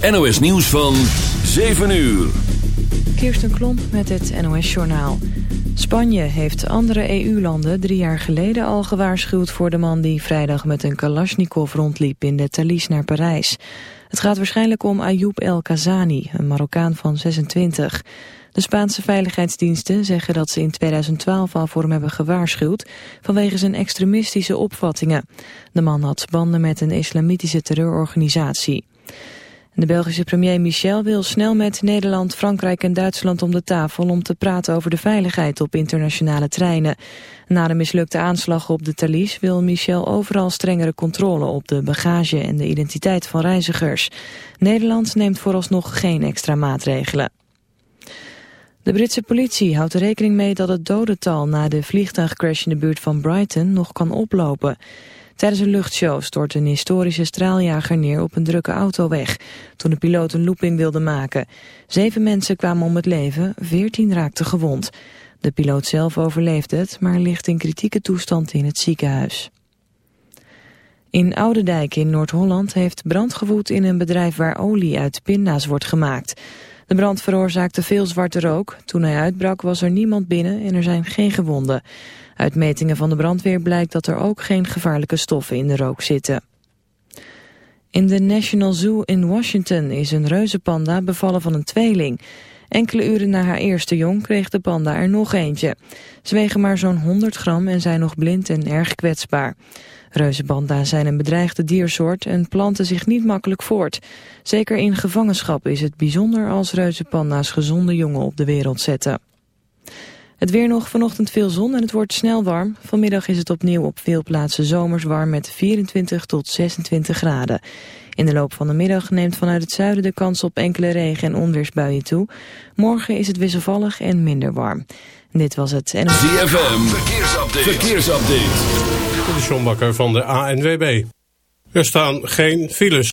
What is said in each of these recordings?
NOS nieuws van 7 uur. Kirsten Klomp met het NOS-journaal. Spanje heeft andere EU-landen drie jaar geleden al gewaarschuwd voor de man die vrijdag met een Kalashnikov rondliep in de Thalys naar Parijs. Het gaat waarschijnlijk om Ayoub El Kazani, een Marokkaan van 26. De Spaanse veiligheidsdiensten zeggen dat ze in 2012 al voor hem hebben gewaarschuwd vanwege zijn extremistische opvattingen. De man had banden met een islamitische terreurorganisatie. De Belgische premier Michel wil snel met Nederland, Frankrijk en Duitsland om de tafel om te praten over de veiligheid op internationale treinen. Na de mislukte aanslag op de Thalys wil Michel overal strengere controle op de bagage en de identiteit van reizigers. Nederland neemt vooralsnog geen extra maatregelen. De Britse politie houdt er rekening mee dat het dodental na de vliegtuigcrash in de buurt van Brighton nog kan oplopen. Tijdens een luchtshow stort een historische straaljager neer op een drukke autoweg, toen de piloot een looping wilde maken. Zeven mensen kwamen om het leven, veertien raakten gewond. De piloot zelf overleefde het, maar ligt in kritieke toestand in het ziekenhuis. In Oudendijk in Noord-Holland heeft brand gewoed in een bedrijf waar olie uit pinda's wordt gemaakt. De brand veroorzaakte veel zwarte rook. Toen hij uitbrak was er niemand binnen en er zijn geen gewonden. Uit metingen van de brandweer blijkt dat er ook geen gevaarlijke stoffen in de rook zitten. In de National Zoo in Washington is een reuzenpanda bevallen van een tweeling. Enkele uren na haar eerste jong kreeg de panda er nog eentje. Ze wegen maar zo'n 100 gram en zijn nog blind en erg kwetsbaar. Reuzenpanda's zijn een bedreigde diersoort en planten zich niet makkelijk voort. Zeker in gevangenschap is het bijzonder als reuzenpanda's gezonde jongen op de wereld zetten. Het weer nog vanochtend veel zon en het wordt snel warm. Vanmiddag is het opnieuw op veel plaatsen zomers warm met 24 tot 26 graden. In de loop van de middag neemt vanuit het zuiden de kans op enkele regen- en onweersbuien toe. Morgen is het wisselvallig en minder warm. Dit was het. En... ZFM, verkeersupdate. verkeersupdate. De Sjombakker van de ANWB. Er staan geen files.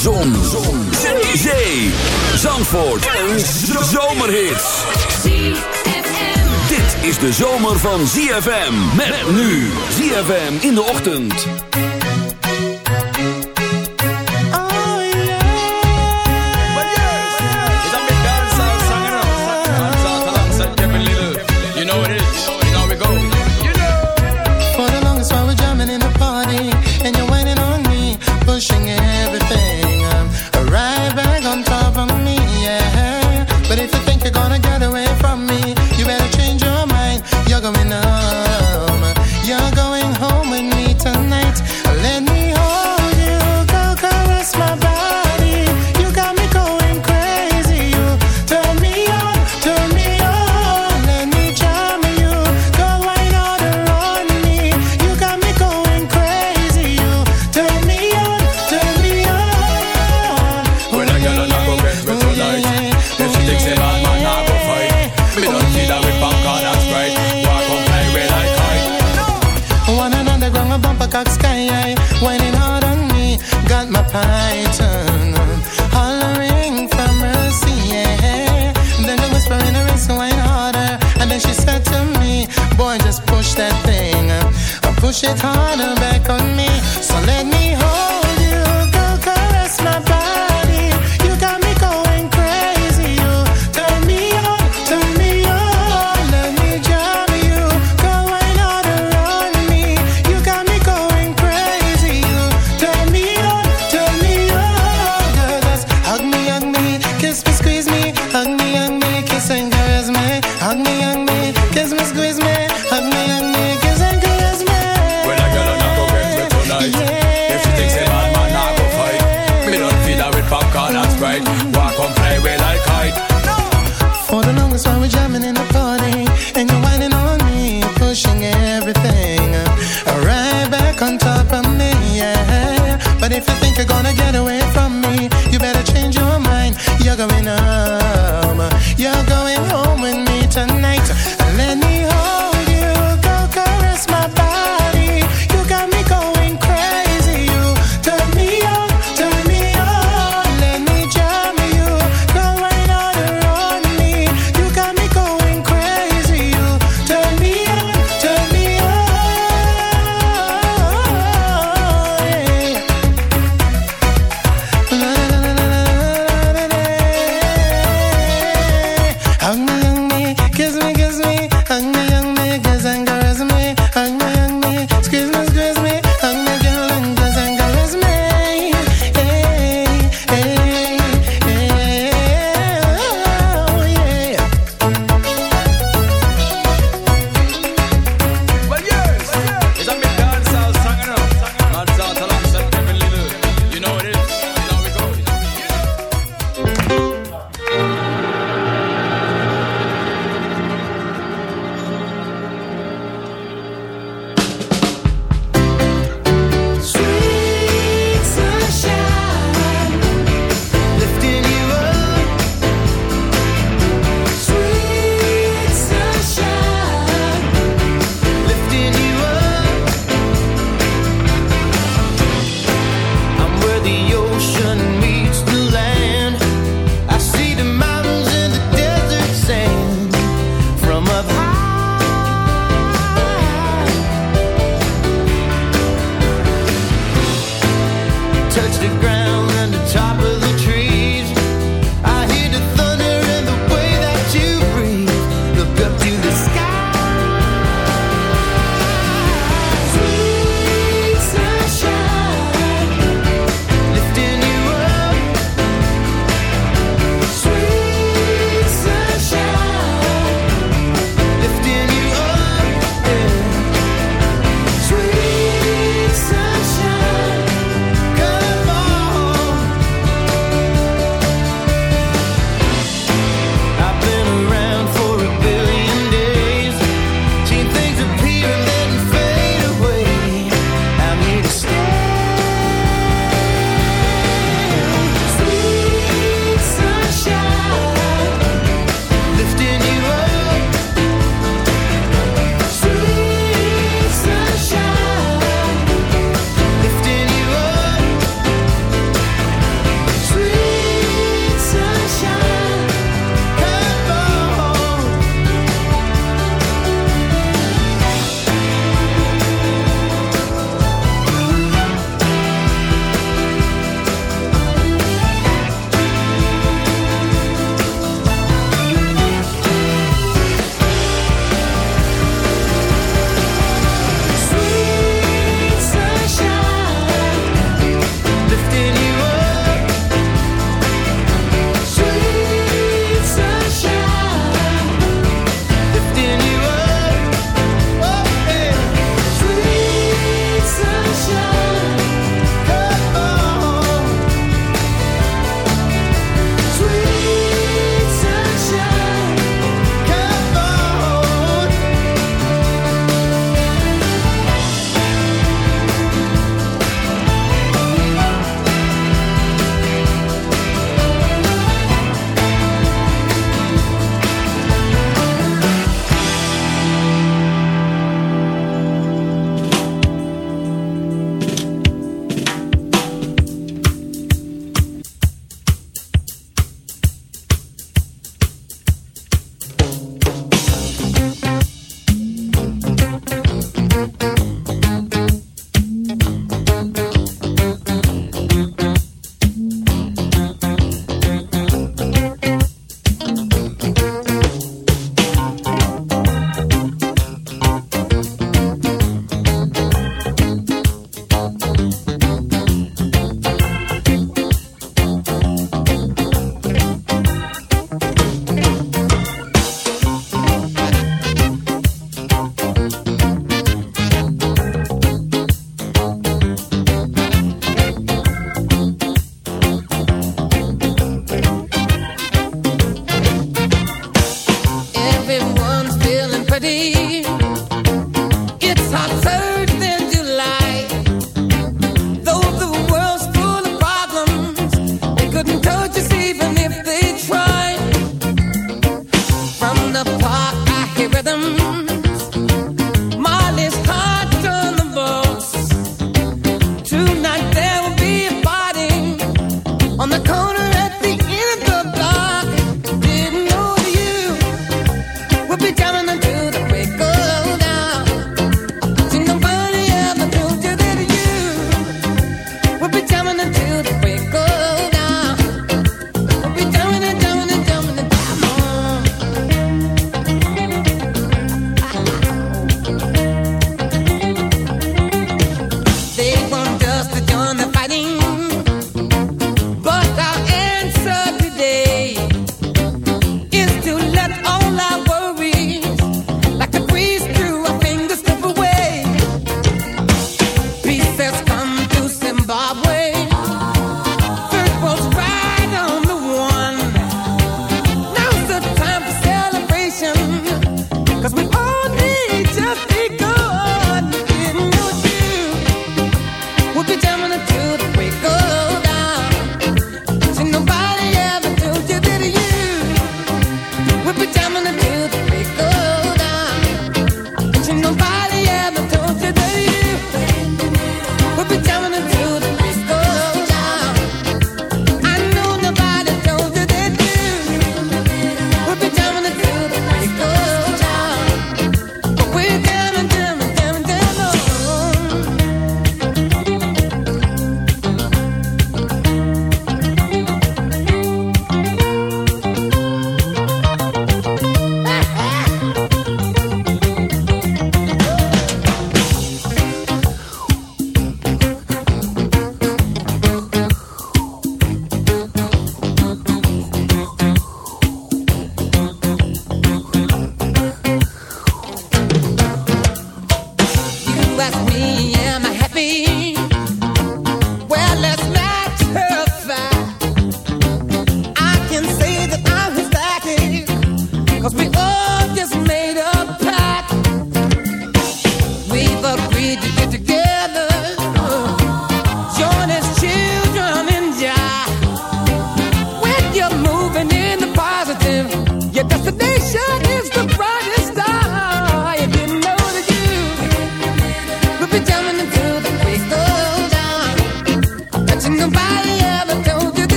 Zon. Zon. Zee. Zandvoort. Een zomerhit. Dit is de zomer van ZFM. Met nu ZFM in de ochtend.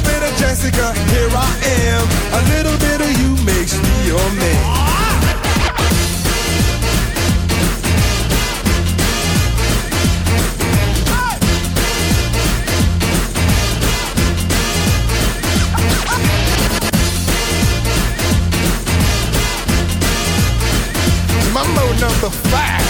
Little bit of Jessica, here I am. A little bit of you makes me your man. Mambo number five.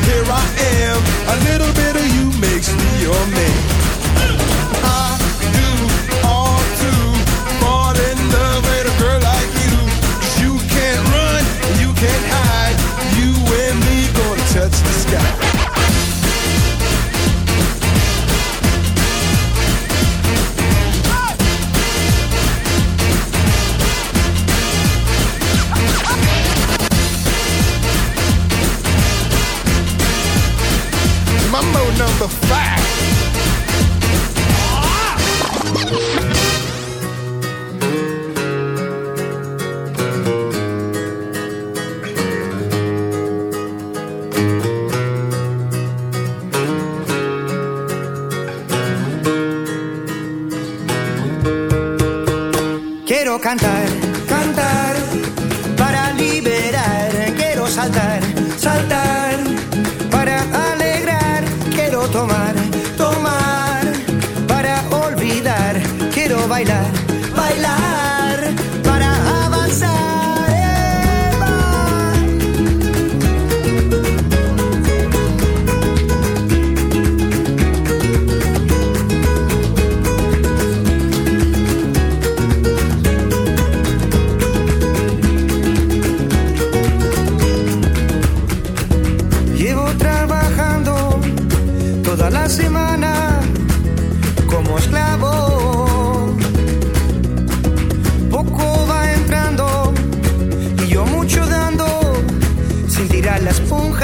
toda la semana como esclavo. Poco va entrando y yo mucho dando sin tirar la esponja.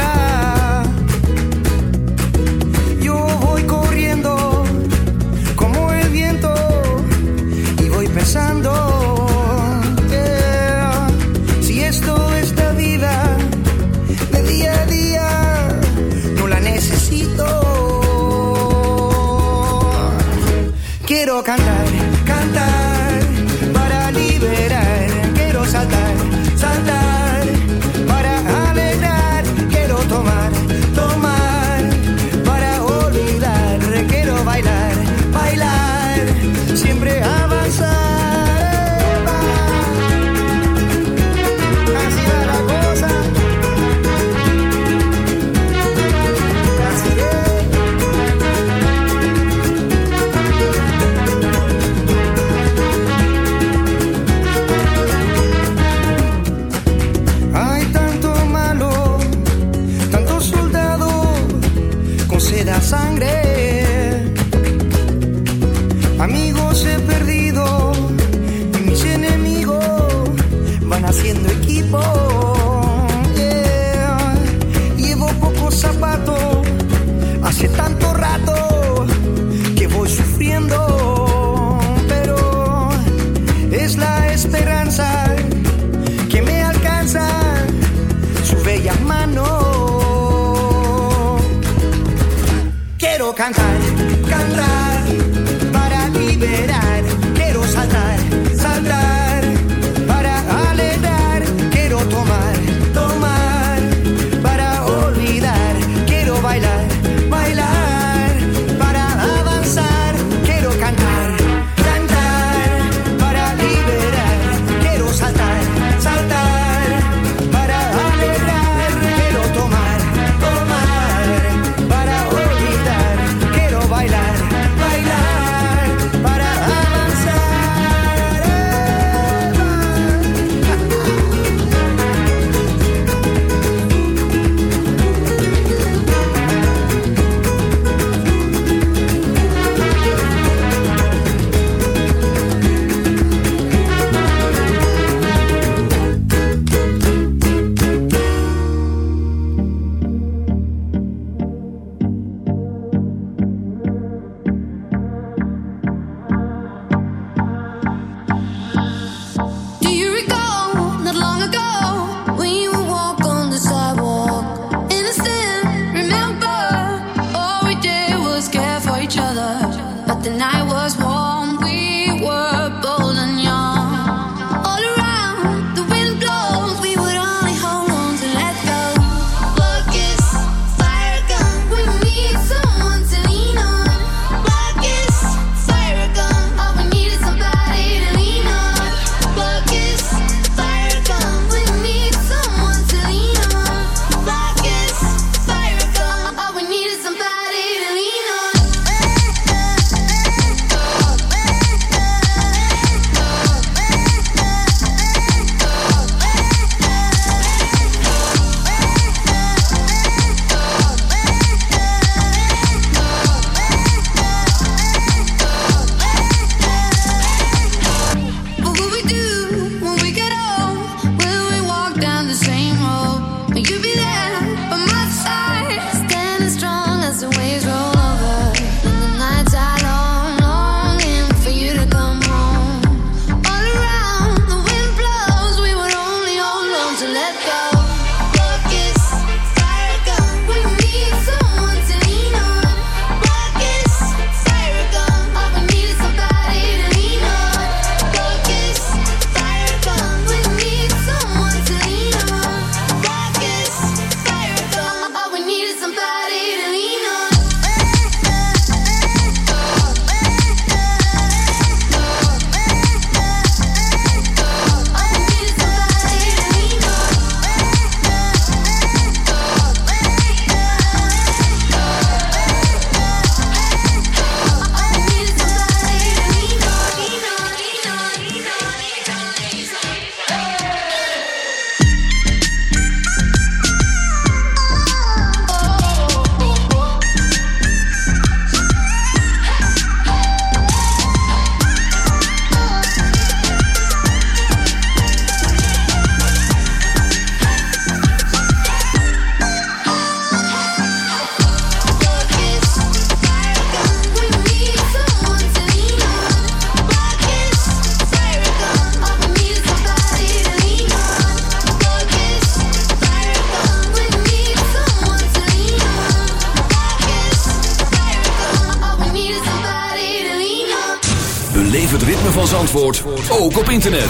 Internet.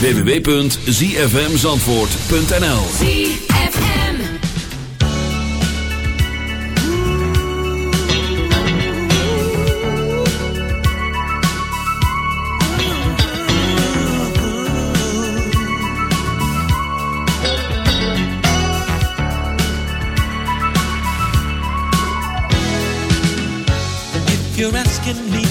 www.zfmzandvoort.nl ZFM. If you're asking me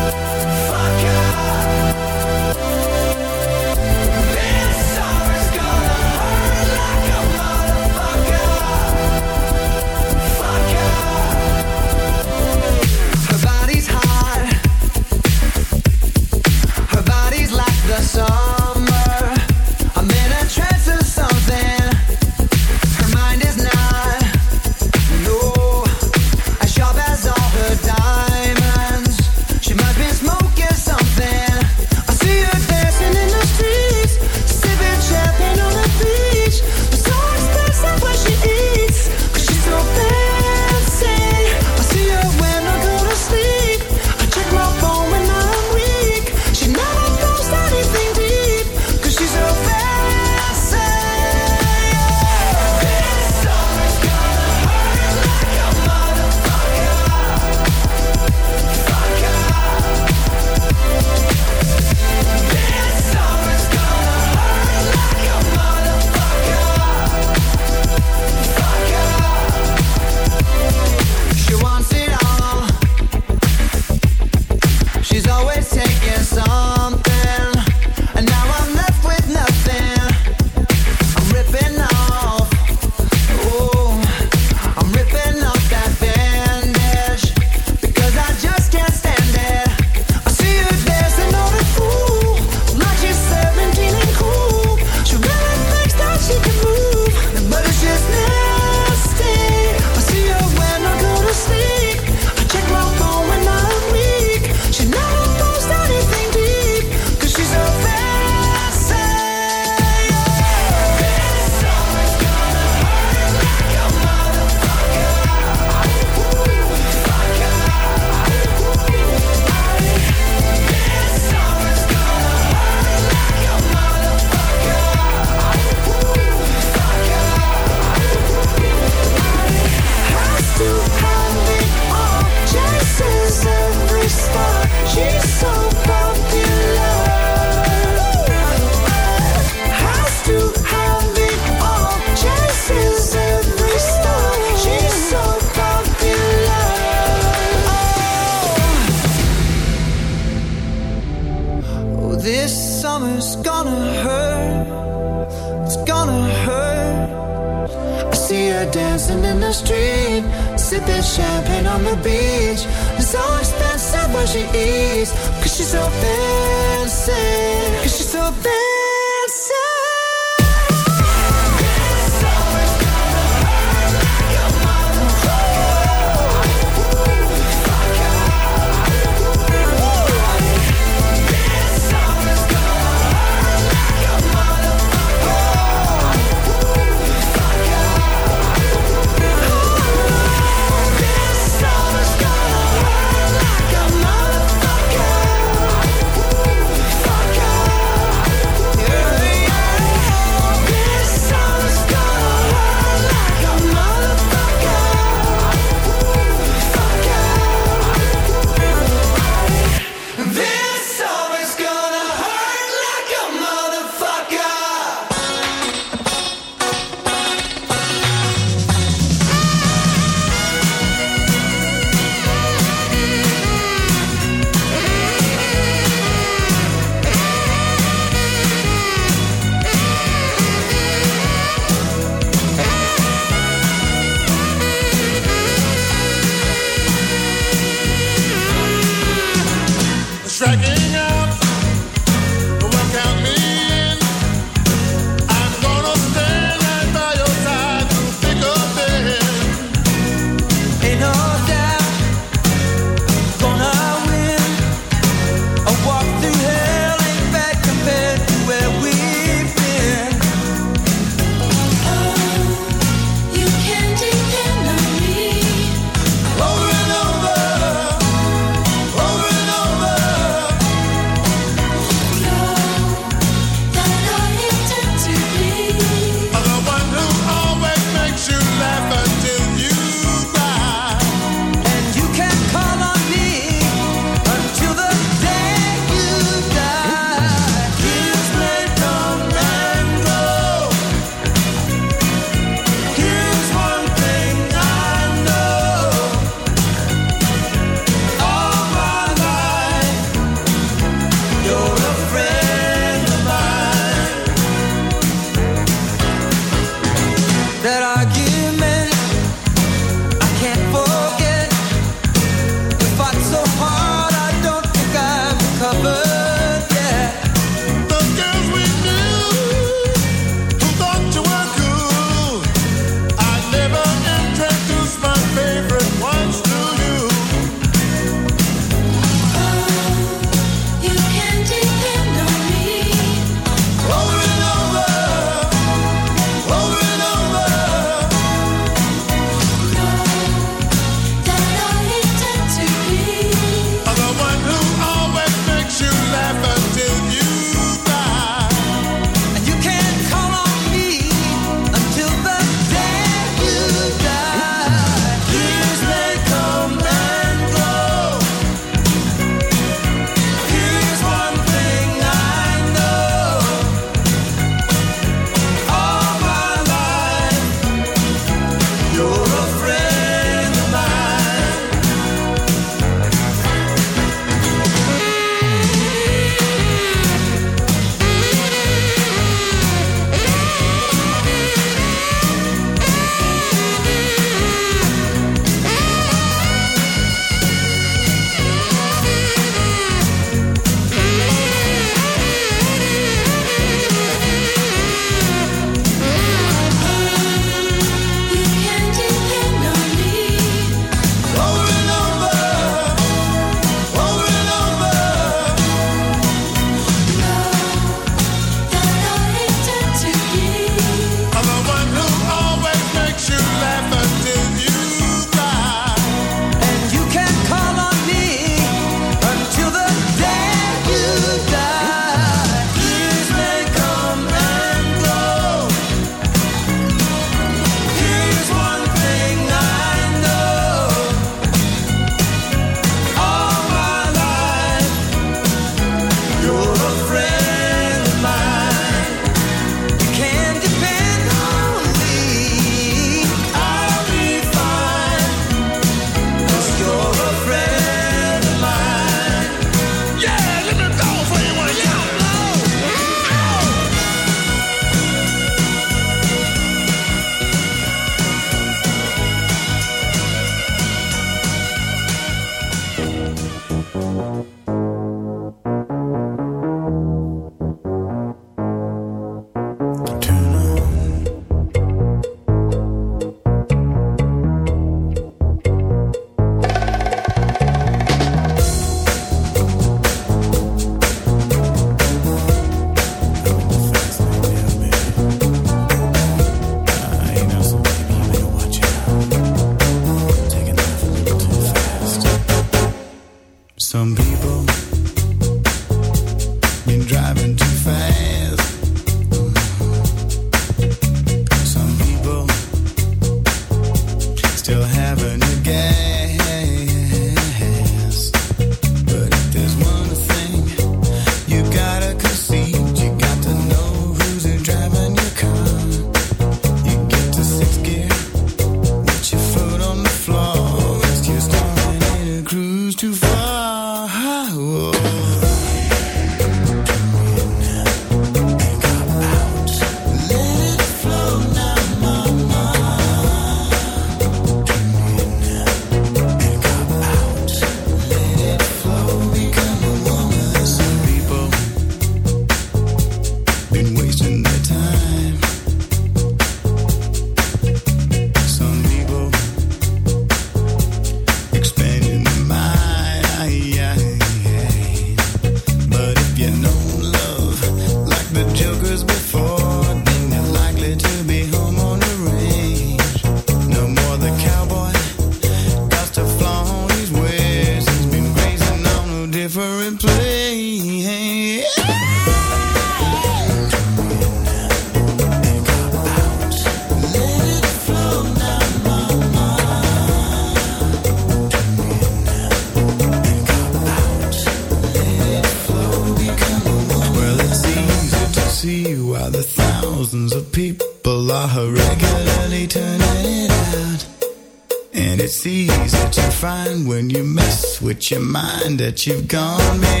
that you've gone, man.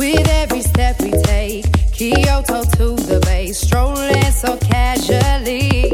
With every step we take, Kyoto to the Bay, strolling so casually.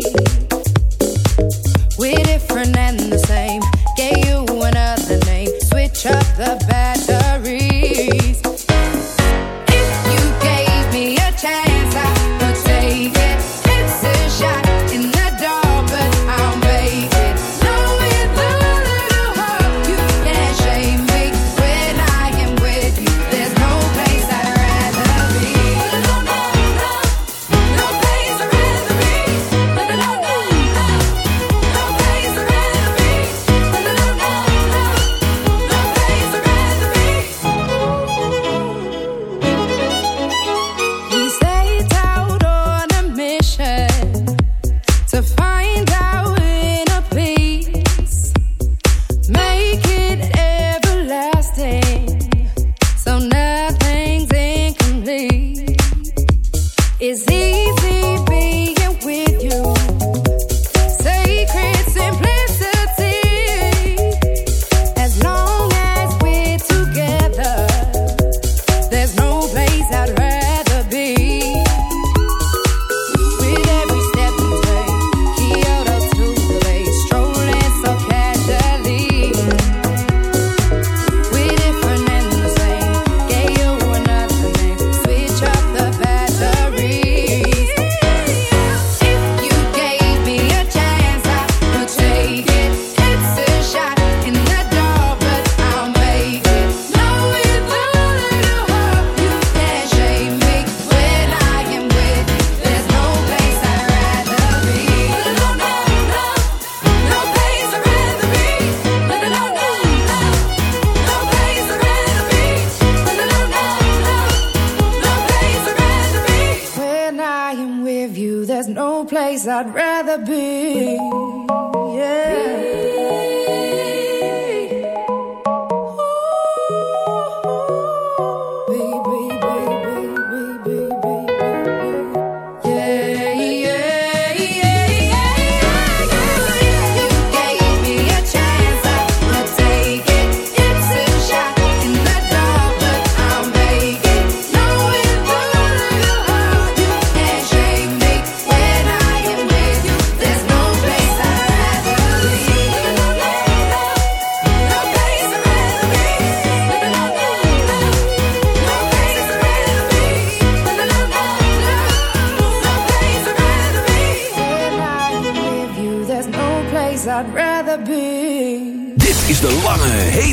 I'd rather be.